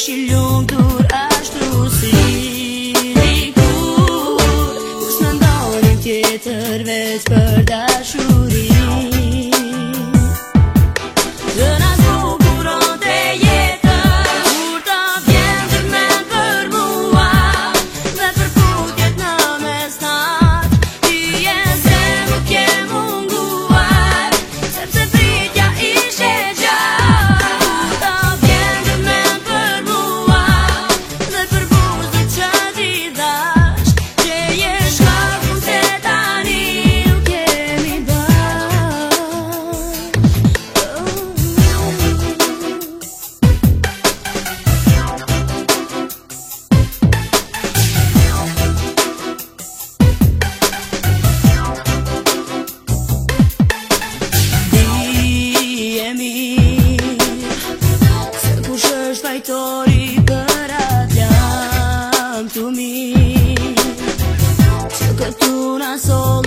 është lumtur ashtu si nikur Kus më ndonë tjetër veç për story berat yang tumi Seketunas